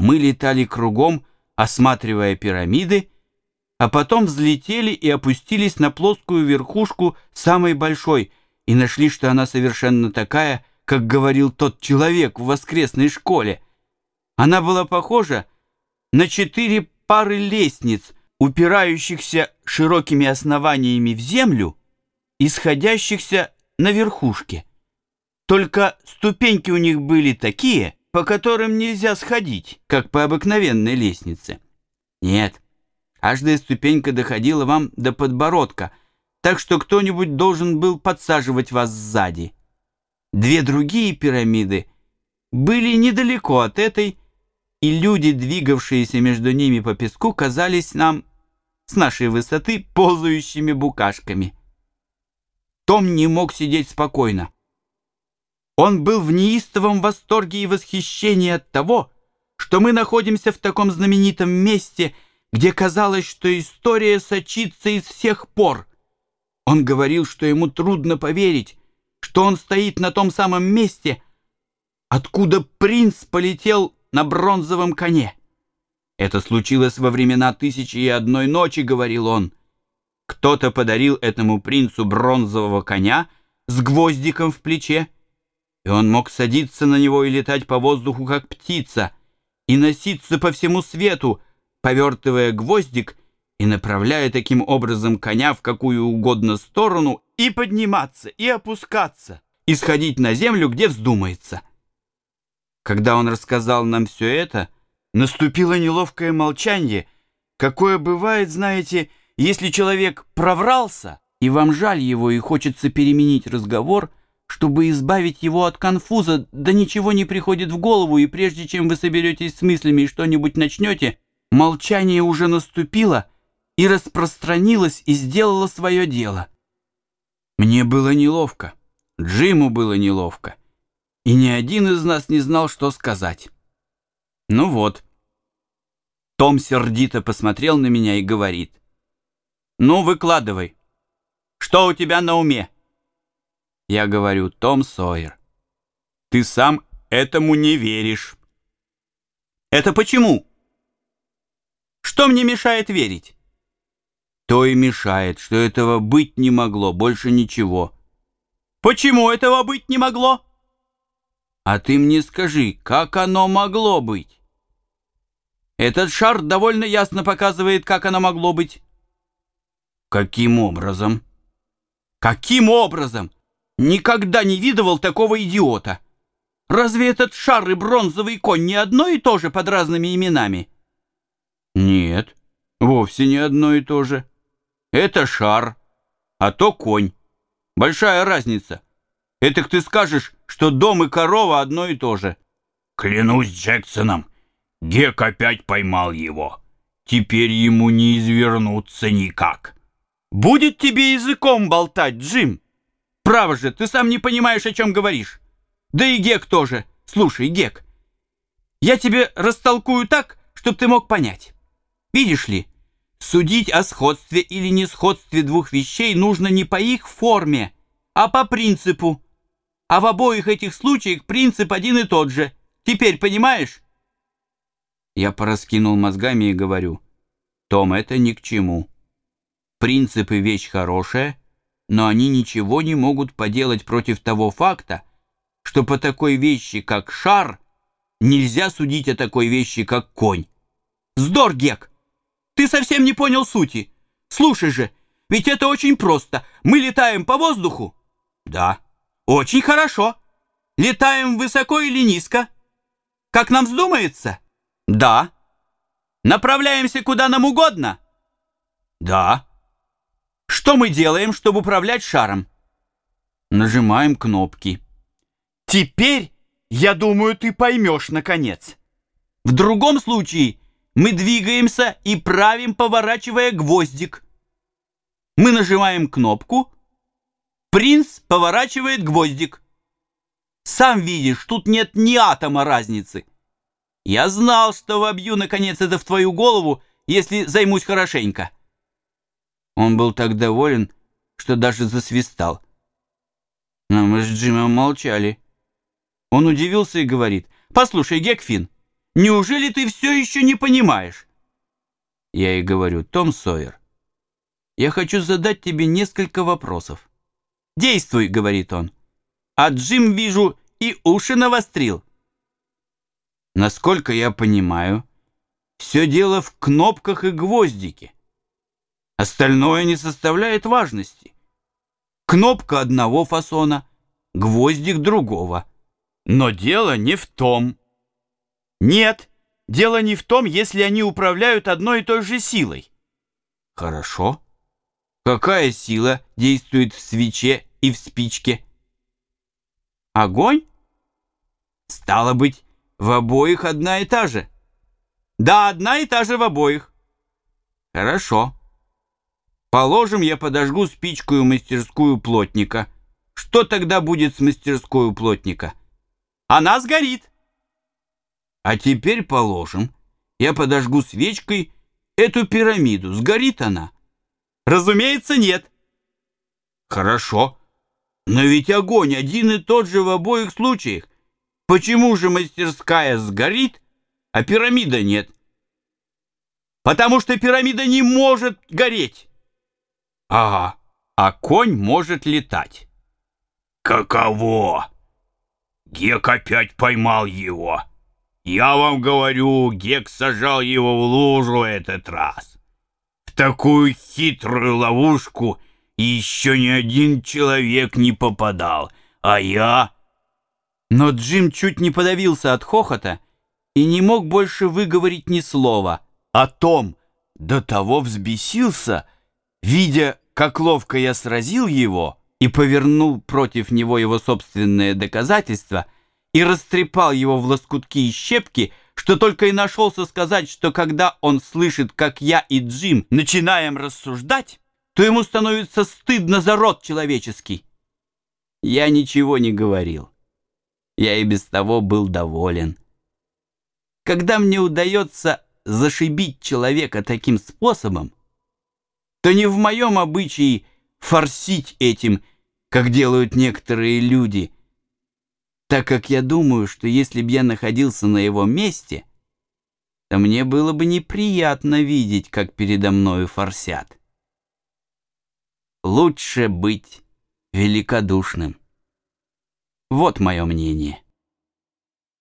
Мы летали кругом, осматривая пирамиды, а потом взлетели и опустились на плоскую верхушку самой большой и нашли, что она совершенно такая, как говорил тот человек в воскресной школе. Она была похожа на четыре пары лестниц, упирающихся широкими основаниями в землю и сходящихся на верхушке. Только ступеньки у них были такие, по которым нельзя сходить, как по обыкновенной лестнице. Нет, каждая ступенька доходила вам до подбородка, так что кто-нибудь должен был подсаживать вас сзади. Две другие пирамиды были недалеко от этой, и люди, двигавшиеся между ними по песку, казались нам с нашей высоты ползающими букашками. Том не мог сидеть спокойно. Он был в неистовом восторге и восхищении от того, что мы находимся в таком знаменитом месте, где казалось, что история сочится из всех пор. Он говорил, что ему трудно поверить, что он стоит на том самом месте, откуда принц полетел на бронзовом коне. Это случилось во времена тысячи и одной ночи, говорил он. Кто-то подарил этому принцу бронзового коня с гвоздиком в плече, и он мог садиться на него и летать по воздуху, как птица, и носиться по всему свету, повертывая гвоздик и направляя таким образом коня в какую угодно сторону, и подниматься, и опускаться, и сходить на землю, где вздумается. Когда он рассказал нам все это, наступило неловкое молчание, какое бывает, знаете, если человек проврался, и вам жаль его, и хочется переменить разговор — чтобы избавить его от конфуза, да ничего не приходит в голову, и прежде чем вы соберетесь с мыслями и что-нибудь начнете, молчание уже наступило и распространилось и сделало свое дело. Мне было неловко, Джиму было неловко, и ни один из нас не знал, что сказать. Ну вот. Том сердито посмотрел на меня и говорит. «Ну, выкладывай. Что у тебя на уме?» Я говорю, Том Сойер, ты сам этому не веришь. Это почему? Что мне мешает верить? То и мешает, что этого быть не могло, больше ничего. Почему этого быть не могло? А ты мне скажи, как оно могло быть? Этот шар довольно ясно показывает, как оно могло быть. Каким образом? Каким образом? Никогда не видывал такого идиота. Разве этот шар и бронзовый конь не одно и то же под разными именами? Нет, вовсе не одно и то же. Это шар, а то конь. Большая разница. Это ты скажешь, что дом и корова одно и то же. Клянусь Джексоном, Гек опять поймал его. Теперь ему не извернуться никак. Будет тебе языком болтать, Джим. Право же, ты сам не понимаешь, о чем говоришь. Да и Гек тоже. Слушай, Гек, я тебе растолкую так, чтобы ты мог понять. Видишь ли, судить о сходстве или несходстве двух вещей нужно не по их форме, а по принципу. А в обоих этих случаях принцип один и тот же. Теперь понимаешь? Я пораскинул мозгами и говорю, Том, это ни к чему. Принципы — вещь хорошая, но они ничего не могут поделать против того факта, что по такой вещи, как шар, нельзя судить о такой вещи, как конь. Здор, Гек! Ты совсем не понял сути. Слушай же, ведь это очень просто. Мы летаем по воздуху? Да. Очень хорошо. Летаем высоко или низко? Как нам вздумается? Да. Направляемся куда нам угодно? Да. Что мы делаем, чтобы управлять шаром? Нажимаем кнопки. Теперь, я думаю, ты поймешь, наконец. В другом случае мы двигаемся и правим, поворачивая гвоздик. Мы нажимаем кнопку, принц поворачивает гвоздик. Сам видишь, тут нет ни атома разницы. Я знал, что вобью, наконец, это в твою голову, если займусь хорошенько. Он был так доволен, что даже засвистал. Но мы с Джимом молчали. Он удивился и говорит, «Послушай, Гекфин, Неужели ты все еще не понимаешь? Я и говорю, Том Сойер, я хочу задать тебе несколько вопросов. «Действуй», — говорит он. А Джим, вижу, и уши навострил. Насколько я понимаю, все дело в кнопках и гвоздике. Остальное не составляет важности. Кнопка одного фасона, гвоздик другого. Но дело не в том. Нет, дело не в том, если они управляют одной и той же силой. Хорошо. Какая сила действует в свече и в спичке? Огонь? Стало быть, в обоих одна и та же. Да, одна и та же в обоих. Хорошо. Положим, я подожгу спичку и мастерскую плотника. Что тогда будет с мастерской у плотника? Она сгорит. А теперь положим, я подожгу свечкой эту пирамиду. Сгорит она? Разумеется, нет. Хорошо. Но ведь огонь один и тот же в обоих случаях. Почему же мастерская сгорит, а пирамида нет? Потому что пирамида не может гореть. Ага, а конь может летать. Каково? Гек опять поймал его. Я вам говорю, Гек сажал его в лужу этот раз. В такую хитрую ловушку еще ни один человек не попадал, а я... Но Джим чуть не подавился от хохота и не мог больше выговорить ни слова. О том до того взбесился, видя, как ловко я сразил его и повернул против него его собственное доказательство и растрепал его в лоскутки и щепки, что только и нашелся сказать, что когда он слышит, как я и Джим начинаем рассуждать, то ему становится стыдно за род человеческий. Я ничего не говорил. Я и без того был доволен. Когда мне удается зашибить человека таким способом, то не в моем обычае форсить этим, как делают некоторые люди, так как я думаю, что если б я находился на его месте, то мне было бы неприятно видеть, как передо мною форсят. Лучше быть великодушным. Вот мое мнение.